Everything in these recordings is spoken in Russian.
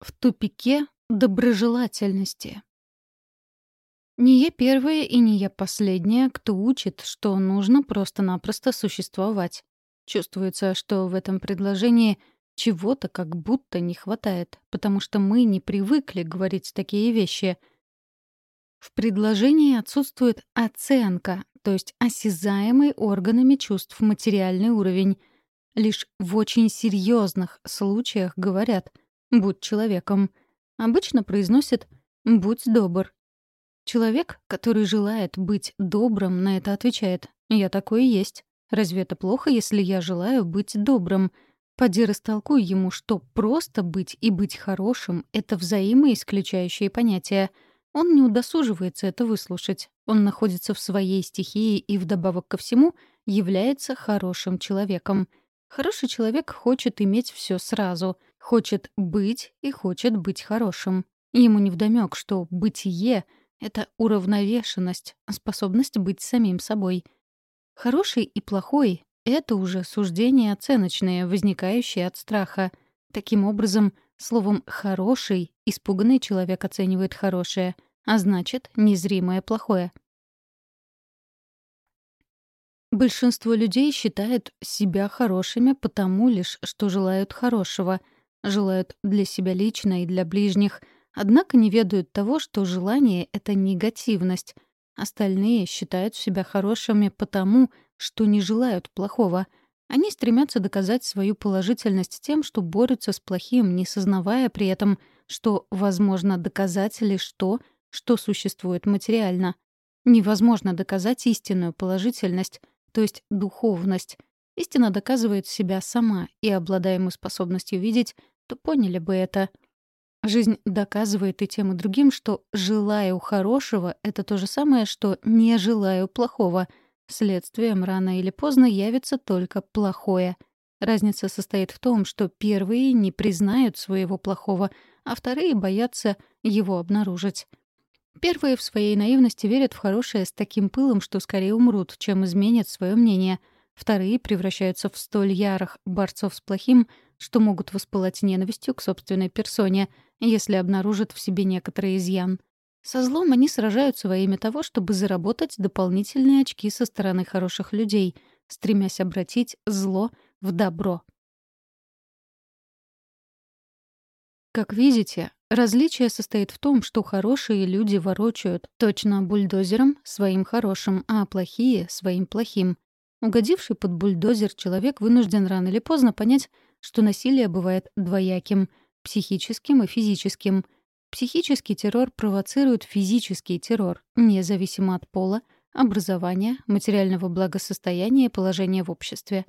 В тупике доброжелательности. Не я первая и не я последняя, кто учит, что нужно просто-напросто существовать. Чувствуется, что в этом предложении чего-то как будто не хватает, потому что мы не привыкли говорить такие вещи. В предложении отсутствует оценка, то есть осязаемый органами чувств материальный уровень. Лишь в очень серьезных случаях говорят — «будь человеком». Обычно произносит «будь добр». Человек, который желает быть добрым, на это отвечает «я такой и есть». Разве это плохо, если я желаю быть добрым? Поди растолкуй ему, что просто быть и быть хорошим — это взаимоисключающие понятия. Он не удосуживается это выслушать. Он находится в своей стихии и вдобавок ко всему является хорошим человеком. Хороший человек хочет иметь все сразу — Хочет быть и хочет быть хорошим. Ему невдомёк, что бытие — это уравновешенность, способность быть самим собой. Хороший и плохой — это уже суждения оценочные, возникающие от страха. Таким образом, словом «хороший» испуганный человек оценивает хорошее, а значит, незримое плохое. Большинство людей считают себя хорошими потому лишь, что желают хорошего — желают для себя лично и для ближних, однако не ведают того, что желание — это негативность. Остальные считают себя хорошими потому, что не желают плохого. Они стремятся доказать свою положительность тем, что борются с плохим, не сознавая при этом, что возможно доказать лишь то, что существует материально. Невозможно доказать истинную положительность, то есть духовность. Истина доказывает себя сама, и, обладая мы способностью видеть, то поняли бы это. Жизнь доказывает и тем, и другим, что «желаю хорошего» — это то же самое, что «не желаю плохого». Следствием рано или поздно явится только плохое. Разница состоит в том, что первые не признают своего плохого, а вторые боятся его обнаружить. Первые в своей наивности верят в хорошее с таким пылом, что скорее умрут, чем изменят свое мнение. Вторые превращаются в столь ярых борцов с плохим — что могут воспылать ненавистью к собственной персоне, если обнаружат в себе некоторый изъян. Со злом они сражаются во имя того, чтобы заработать дополнительные очки со стороны хороших людей, стремясь обратить зло в добро. Как видите, различие состоит в том, что хорошие люди ворочают точно бульдозером своим хорошим, а плохие — своим плохим. Угодивший под бульдозер человек вынужден рано или поздно понять, что насилие бывает двояким — психическим и физическим. Психический террор провоцирует физический террор, независимо от пола, образования, материального благосостояния и положения в обществе.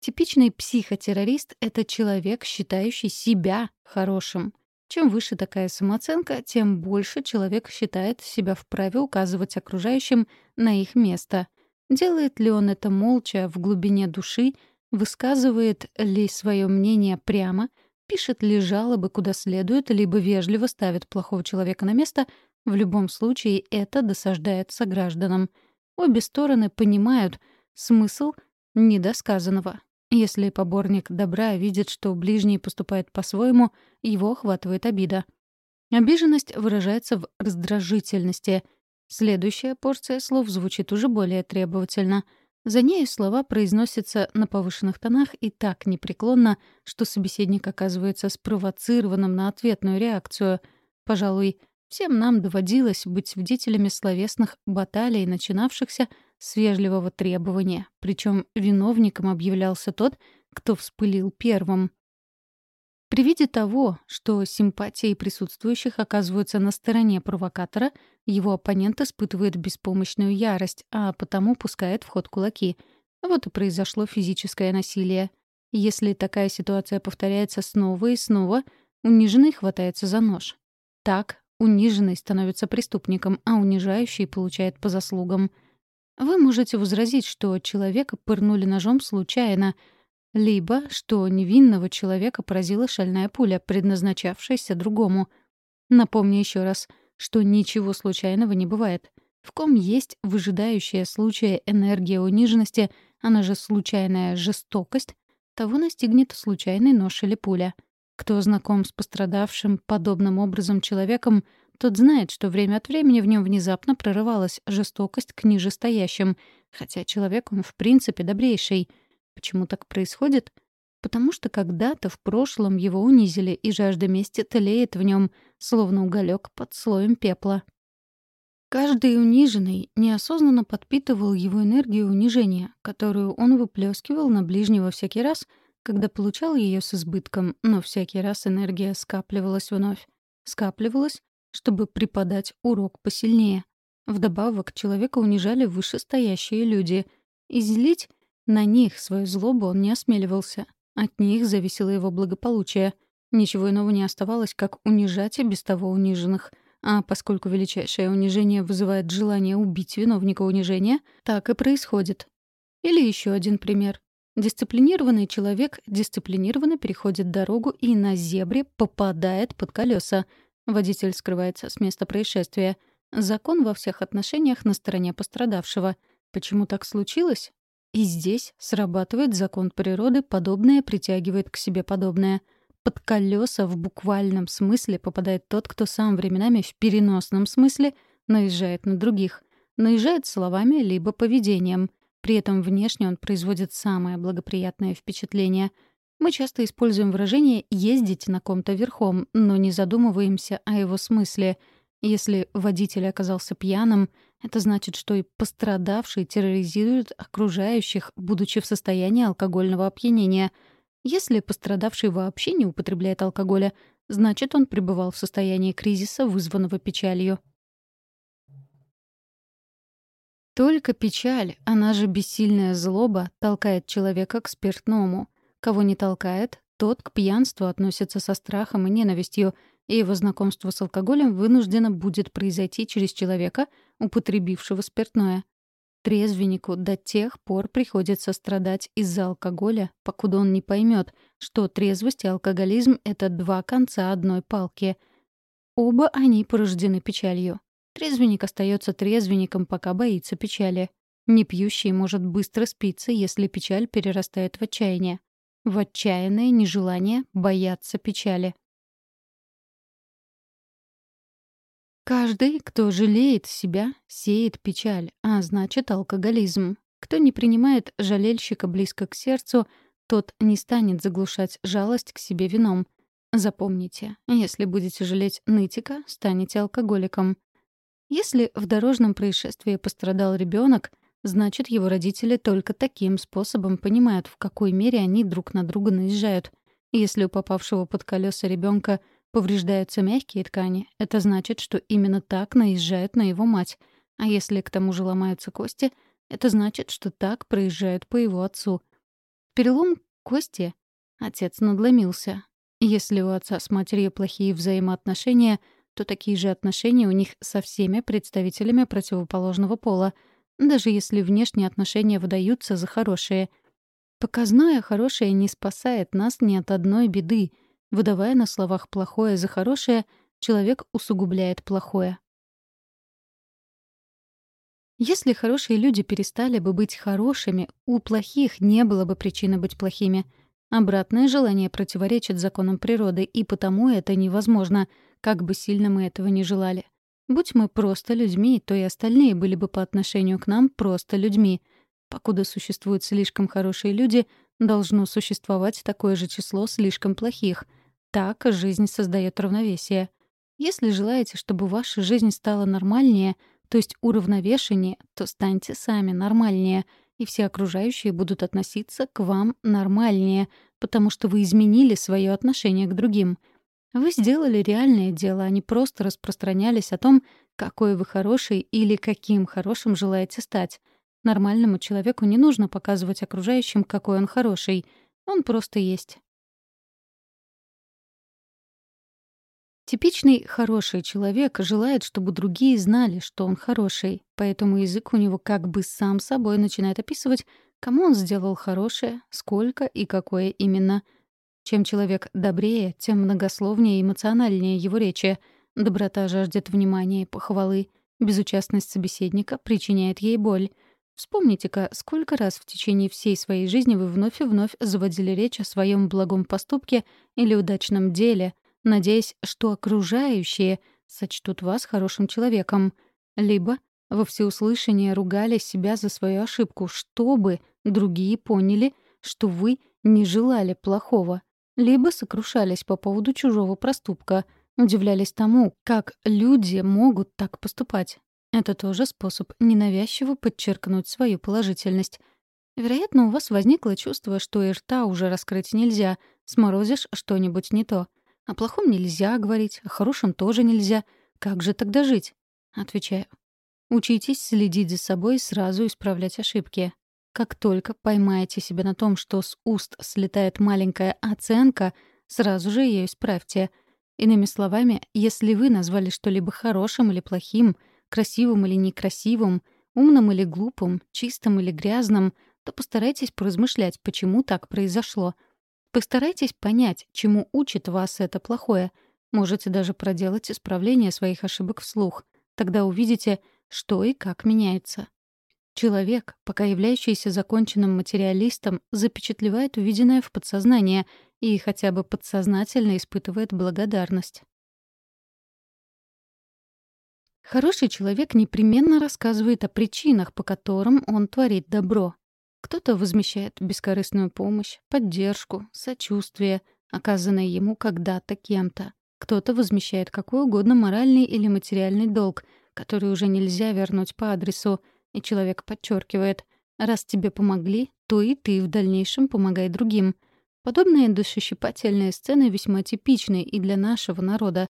Типичный психотеррорист — это человек, считающий себя хорошим. Чем выше такая самооценка, тем больше человек считает себя вправе указывать окружающим на их место. Делает ли он это молча, в глубине души, высказывает ли свое мнение прямо, пишет ли жалобы куда следует, либо вежливо ставит плохого человека на место, в любом случае это досаждает согражданам. Обе стороны понимают смысл недосказанного. Если поборник добра видит, что ближний поступает по-своему, его охватывает обида. Обиженность выражается в раздражительности — Следующая порция слов звучит уже более требовательно. За ней слова произносятся на повышенных тонах и так непреклонно, что собеседник оказывается спровоцированным на ответную реакцию. Пожалуй, всем нам доводилось быть свидетелями словесных баталий, начинавшихся с вежливого требования, причем виновником объявлялся тот, кто вспылил первым. При виде того, что симпатии присутствующих оказываются на стороне провокатора, его оппонент испытывает беспомощную ярость, а потому пускает в ход кулаки. Вот и произошло физическое насилие. Если такая ситуация повторяется снова и снова, униженный хватается за нож. Так униженный становится преступником, а унижающий получает по заслугам. Вы можете возразить, что человека пырнули ножом случайно — либо что невинного человека поразила шальная пуля, предназначавшаяся другому. Напомню еще раз, что ничего случайного не бывает. В ком есть выжидающая случая энергия униженности, она же случайная жестокость, того настигнет случайный нож или пуля. Кто знаком с пострадавшим подобным образом человеком, тот знает, что время от времени в нем внезапно прорывалась жестокость к нижестоящим, хотя человек он в принципе добрейший. Почему так происходит? Потому что когда-то в прошлом его унизили, и жажда мести тлеет в нем, словно уголек под слоем пепла. Каждый униженный неосознанно подпитывал его энергию унижения, которую он выплескивал на ближнего всякий раз, когда получал ее с избытком, но всякий раз энергия скапливалась вновь. Скапливалась, чтобы преподать урок посильнее. Вдобавок, человека унижали вышестоящие люди. И злить на них свою злобу он не осмеливался. От них зависело его благополучие. Ничего иного не оставалось, как унижать и без того униженных — а поскольку величайшее унижение вызывает желание убить виновника унижения, так и происходит. Или еще один пример. Дисциплинированный человек дисциплинированно переходит дорогу и на зебре попадает под колеса. Водитель скрывается с места происшествия. Закон во всех отношениях на стороне пострадавшего. Почему так случилось? И здесь срабатывает закон природы, подобное притягивает к себе подобное — под колеса в буквальном смысле попадает тот, кто сам временами в переносном смысле наезжает на других. Наезжает словами либо поведением. При этом внешне он производит самое благоприятное впечатление. Мы часто используем выражение «ездить на ком-то верхом», но не задумываемся о его смысле. Если водитель оказался пьяным, это значит, что и пострадавший терроризирует окружающих, будучи в состоянии алкогольного опьянения — если пострадавший вообще не употребляет алкоголя, значит, он пребывал в состоянии кризиса, вызванного печалью. Только печаль, она же бессильная злоба, толкает человека к спиртному. Кого не толкает, тот к пьянству относится со страхом и ненавистью, и его знакомство с алкоголем вынуждено будет произойти через человека, употребившего спиртное. Трезвеннику до тех пор приходится страдать из-за алкоголя, покуда он не поймет, что трезвость и алкоголизм — это два конца одной палки. Оба они порождены печалью. Трезвенник остается трезвенником, пока боится печали. Непьющий может быстро спиться, если печаль перерастает в отчаяние. В отчаянное нежелание бояться печали. Каждый, кто жалеет себя, сеет печаль, а значит алкоголизм. Кто не принимает жалельщика близко к сердцу, тот не станет заглушать жалость к себе вином. Запомните, если будете жалеть нытика, станете алкоголиком. Если в дорожном происшествии пострадал ребенок, значит, его родители только таким способом понимают, в какой мере они друг на друга наезжают. Если у попавшего под колеса ребенка — Повреждаются мягкие ткани. Это значит, что именно так наезжают на его мать. А если к тому же ломаются кости, это значит, что так проезжают по его отцу. Перелом кости отец надломился. Если у отца с матерью плохие взаимоотношения, то такие же отношения у них со всеми представителями противоположного пола, даже если внешние отношения выдаются за хорошие. Показное хорошее не спасает нас ни от одной беды — Выдавая на словах плохое за хорошее, человек усугубляет плохое. Если хорошие люди перестали бы быть хорошими, у плохих не было бы причины быть плохими. Обратное желание противоречит законам природы, и потому это невозможно, как бы сильно мы этого не желали. Будь мы просто людьми, то и остальные были бы по отношению к нам просто людьми. Покуда существуют слишком хорошие люди, должно существовать такое же число слишком плохих. Так жизнь создает равновесие. Если желаете, чтобы ваша жизнь стала нормальнее, то есть уравновешеннее, то станьте сами нормальнее, и все окружающие будут относиться к вам нормальнее, потому что вы изменили свое отношение к другим. Вы сделали реальное дело, а не просто распространялись о том, какой вы хороший или каким хорошим желаете стать. Нормальному человеку не нужно показывать окружающим, какой он хороший. Он просто есть. Типичный хороший человек желает, чтобы другие знали, что он хороший, поэтому язык у него как бы сам собой начинает описывать, кому он сделал хорошее, сколько и какое именно. Чем человек добрее, тем многословнее и эмоциональнее его речи. Доброта жаждет внимания и похвалы. Безучастность собеседника причиняет ей боль. Вспомните-ка, сколько раз в течение всей своей жизни вы вновь и вновь заводили речь о своем благом поступке или удачном деле, надеясь, что окружающие сочтут вас хорошим человеком. Либо во всеуслышание ругали себя за свою ошибку, чтобы другие поняли, что вы не желали плохого. Либо сокрушались по поводу чужого проступка, удивлялись тому, как люди могут так поступать. Это тоже способ ненавязчиво подчеркнуть свою положительность. Вероятно, у вас возникло чувство, что и рта уже раскрыть нельзя, сморозишь что-нибудь не то. О плохом нельзя говорить, о хорошем тоже нельзя. Как же тогда жить? Отвечаю. Учитесь следить за собой и сразу исправлять ошибки. Как только поймаете себя на том, что с уст слетает маленькая оценка, сразу же ее исправьте. Иными словами, если вы назвали что-либо хорошим или плохим — красивым или некрасивым, умным или глупым, чистым или грязным, то постарайтесь поразмышлять, почему так произошло. Постарайтесь понять, чему учит вас это плохое. Можете даже проделать исправление своих ошибок вслух. Тогда увидите, что и как меняется. Человек, пока являющийся законченным материалистом, запечатлевает увиденное в подсознание и хотя бы подсознательно испытывает благодарность. Хороший человек непременно рассказывает о причинах, по которым он творит добро. Кто-то возмещает бескорыстную помощь, поддержку, сочувствие, оказанное ему когда-то кем-то. Кто-то возмещает какой угодно моральный или материальный долг, который уже нельзя вернуть по адресу, и человек подчеркивает, раз тебе помогли, то и ты в дальнейшем помогай другим. Подобные душещипательные сцены весьма типичны и для нашего народа,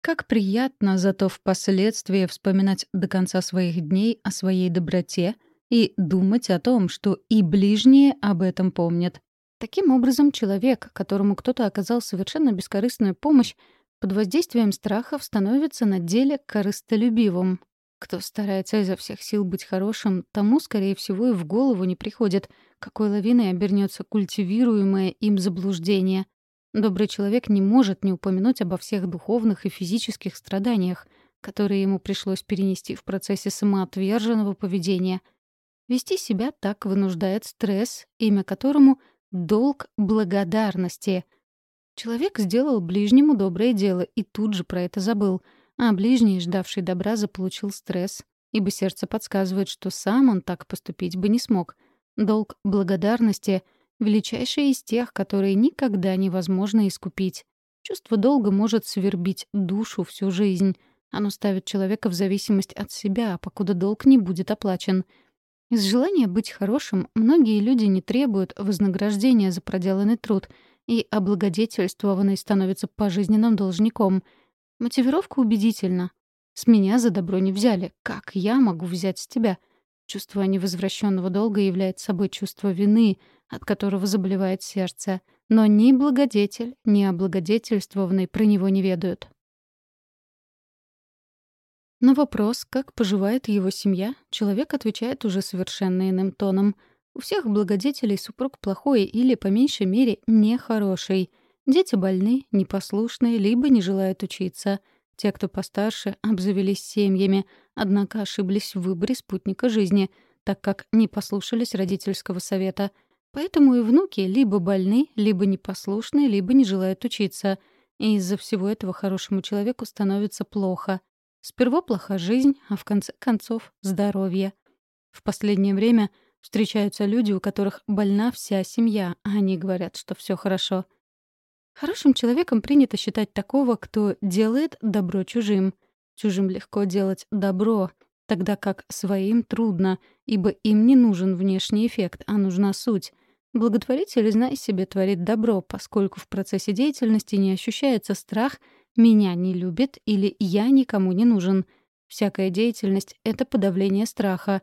как приятно зато впоследствии вспоминать до конца своих дней о своей доброте и думать о том, что и ближние об этом помнят. Таким образом, человек, которому кто-то оказал совершенно бескорыстную помощь, под воздействием страхов становится на деле корыстолюбивым. Кто старается изо всех сил быть хорошим, тому, скорее всего, и в голову не приходит, какой лавиной обернется культивируемое им заблуждение. Добрый человек не может не упомянуть обо всех духовных и физических страданиях, которые ему пришлось перенести в процессе самоотверженного поведения. Вести себя так вынуждает стресс, имя которому — долг благодарности. Человек сделал ближнему доброе дело и тут же про это забыл, а ближний, ждавший добра, заполучил стресс, ибо сердце подсказывает, что сам он так поступить бы не смог. Долг благодарности — величайшее из тех, которые никогда невозможно искупить. Чувство долга может свербить душу всю жизнь. Оно ставит человека в зависимость от себя, покуда долг не будет оплачен. Из желания быть хорошим многие люди не требуют вознаграждения за проделанный труд, и облагодетельствованный становится пожизненным должником. Мотивировка убедительна. «С меня за добро не взяли. Как я могу взять с тебя?» Чувство невозвращенного долга является собой чувство вины, от которого заболевает сердце, но ни благодетель, ни облагодетельствованный про него не ведают. На вопрос, как поживает его семья, человек отвечает уже совершенно иным тоном. У всех благодетелей супруг плохой или, по меньшей мере, нехороший. Дети больны, непослушные, либо не желают учиться — те, кто постарше, обзавелись семьями, однако ошиблись в выборе спутника жизни, так как не послушались родительского совета. Поэтому и внуки либо больны, либо непослушны, либо не желают учиться. И из-за всего этого хорошему человеку становится плохо. Сперва плоха жизнь, а в конце концов — здоровье. В последнее время встречаются люди, у которых больна вся семья, а они говорят, что все хорошо — Хорошим человеком принято считать такого, кто делает добро чужим. Чужим легко делать добро, тогда как своим трудно, ибо им не нужен внешний эффект, а нужна суть. Благотворитель, знай себе, творит добро, поскольку в процессе деятельности не ощущается страх «меня не любят» или «я никому не нужен». Всякая деятельность — это подавление страха.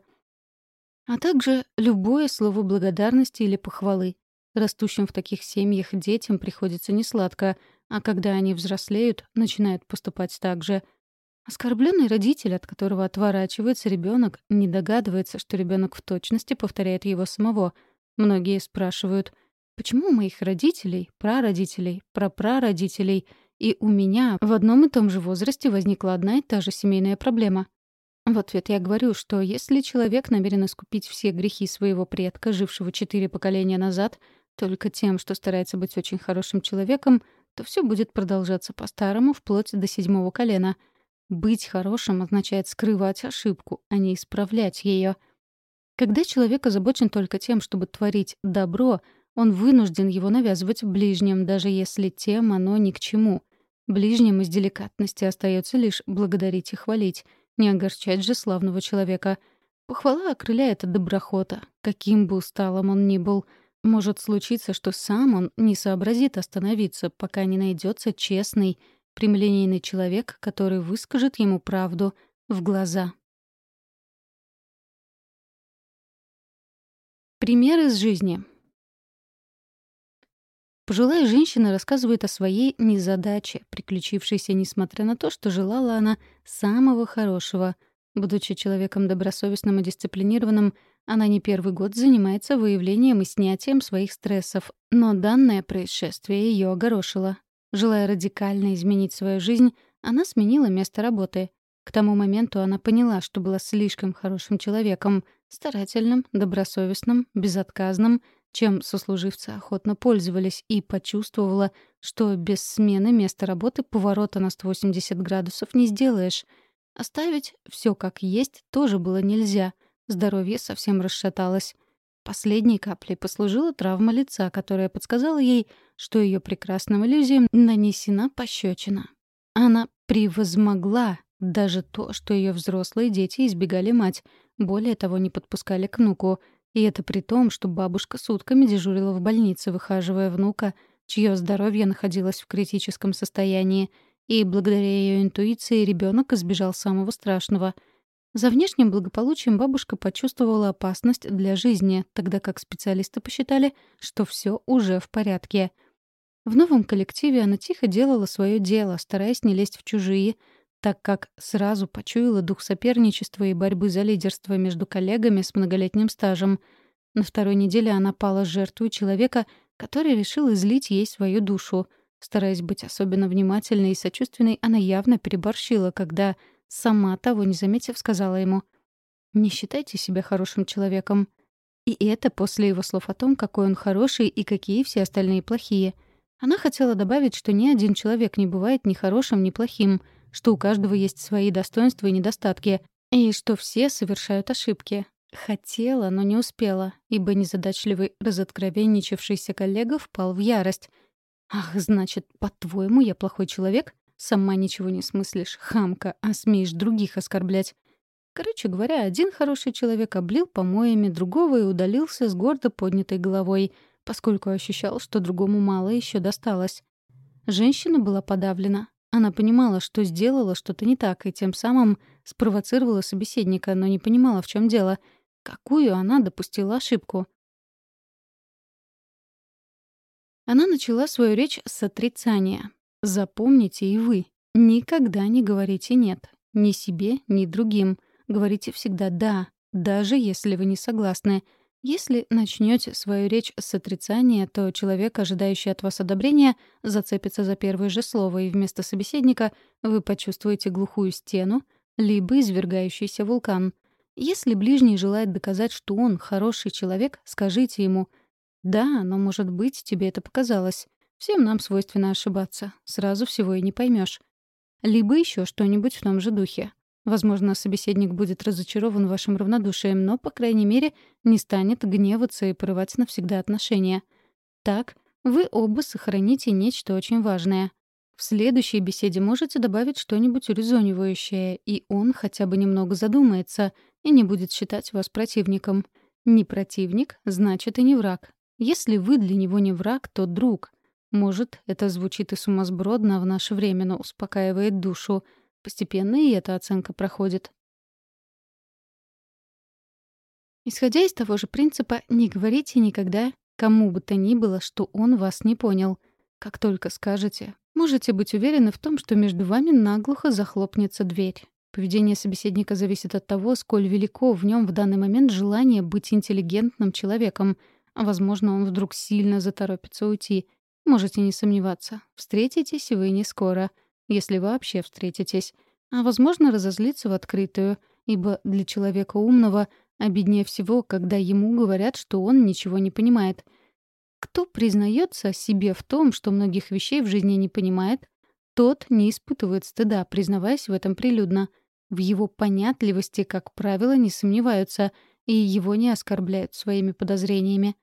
А также любое слово благодарности или похвалы. Растущим в таких семьях детям приходится несладко, а когда они взрослеют, начинают поступать так же. Оскорбленный родитель, от которого отворачивается ребенок, не догадывается, что ребенок в точности повторяет его самого. Многие спрашивают, почему у моих родителей, прародителей, прапрародителей и у меня в одном и том же возрасте возникла одна и та же семейная проблема? В ответ я говорю, что если человек намерен искупить все грехи своего предка, жившего четыре поколения назад, только тем, что старается быть очень хорошим человеком, то все будет продолжаться по-старому вплоть до седьмого колена. Быть хорошим означает скрывать ошибку, а не исправлять ее. Когда человек озабочен только тем, чтобы творить добро, он вынужден его навязывать ближним, даже если тем оно ни к чему. Ближним из деликатности остается лишь благодарить и хвалить, не огорчать же славного человека. Похвала окрыляет от доброхота, каким бы усталым он ни был. Может случиться, что сам он не сообразит остановиться, пока не найдется честный, прямолинейный человек, который выскажет ему правду в глаза. Пример из жизни. Пожилая женщина рассказывает о своей незадаче, приключившейся несмотря на то, что желала она самого хорошего. Будучи человеком добросовестным и дисциплинированным, она не первый год занимается выявлением и снятием своих стрессов, но данное происшествие ее огорошило. Желая радикально изменить свою жизнь, она сменила место работы. К тому моменту она поняла, что была слишком хорошим человеком, старательным, добросовестным, безотказным, чем сослуживцы охотно пользовались, и почувствовала, что без смены места работы поворота на 180 градусов не сделаешь. Оставить все как есть тоже было нельзя. Здоровье совсем расшаталось. Последней каплей послужила травма лица, которая подсказала ей, что ее прекрасным иллюзиям нанесена пощечина. Она превозмогла даже то, что ее взрослые дети избегали мать, более того, не подпускали к внуку. И это при том, что бабушка сутками дежурила в больнице, выхаживая внука, чье здоровье находилось в критическом состоянии. И благодаря ее интуиции ребенок избежал самого страшного. За внешним благополучием бабушка почувствовала опасность для жизни, тогда как специалисты посчитали, что все уже в порядке. В новом коллективе она тихо делала свое дело, стараясь не лезть в чужие, так как сразу почуяла дух соперничества и борьбы за лидерство между коллегами с многолетним стажем. На второй неделе она пала жертвой человека, который решил излить ей свою душу. Стараясь быть особенно внимательной и сочувственной, она явно переборщила, когда, сама того не заметив, сказала ему «Не считайте себя хорошим человеком». И это после его слов о том, какой он хороший и какие все остальные плохие. Она хотела добавить, что ни один человек не бывает ни хорошим, ни плохим — что у каждого есть свои достоинства и недостатки, и что все совершают ошибки. Хотела, но не успела, ибо незадачливый, разоткровенничавшийся коллега впал в ярость. «Ах, значит, по-твоему, я плохой человек? Сама ничего не смыслишь, хамка, а смеешь других оскорблять». Короче говоря, один хороший человек облил помоями другого и удалился с гордо поднятой головой, поскольку ощущал, что другому мало еще досталось. Женщина была подавлена, она понимала, что сделала что-то не так, и тем самым спровоцировала собеседника, но не понимала, в чем дело. Какую она допустила ошибку? Она начала свою речь с отрицания. Запомните и вы. Никогда не говорите «нет». Ни себе, ни другим. Говорите всегда «да», даже если вы не согласны — если начнете свою речь с отрицания, то человек, ожидающий от вас одобрения, зацепится за первое же слово, и вместо собеседника вы почувствуете глухую стену, либо извергающийся вулкан. Если ближний желает доказать, что он хороший человек, скажите ему «Да, но, может быть, тебе это показалось. Всем нам свойственно ошибаться. Сразу всего и не поймешь. Либо еще что-нибудь в том же духе. Возможно, собеседник будет разочарован вашим равнодушием, но, по крайней мере, не станет гневаться и порывать навсегда отношения. Так, вы оба сохраните нечто очень важное. В следующей беседе можете добавить что-нибудь урезонивающее, и он хотя бы немного задумается и не будет считать вас противником. Не противник, значит и не враг. Если вы для него не враг, то друг. Может, это звучит и сумасбродно в наше время, но успокаивает душу — Постепенно и эта оценка проходит. Исходя из того же принципа, не говорите никогда кому бы то ни было, что он вас не понял. Как только скажете, можете быть уверены в том, что между вами наглухо захлопнется дверь. Поведение собеседника зависит от того, сколь велико в нем в данный момент желание быть интеллигентным человеком. Возможно, он вдруг сильно заторопится уйти. Можете не сомневаться. Встретитесь вы не скоро — если вообще встретитесь. А, возможно, разозлиться в открытую. ибо для человека умного обиднее всего, когда ему говорят, что он ничего не понимает. Кто признается себе в том, что многих вещей в жизни не понимает, тот не испытывает стыда, признаваясь в этом прилюдно. В его понятливости, как правило, не сомневаются, и его не оскорбляют своими подозрениями.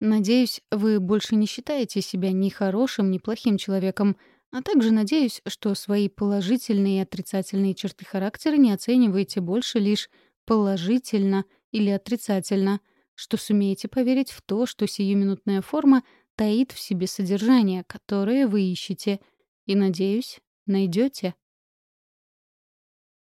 Надеюсь, вы больше не считаете себя ни хорошим, ни плохим человеком, а также надеюсь, что свои положительные и отрицательные черты характера не оцениваете больше лишь положительно или отрицательно, что сумеете поверить в то, что сиюминутная форма таит в себе содержание, которое вы ищете, и, надеюсь, найдете.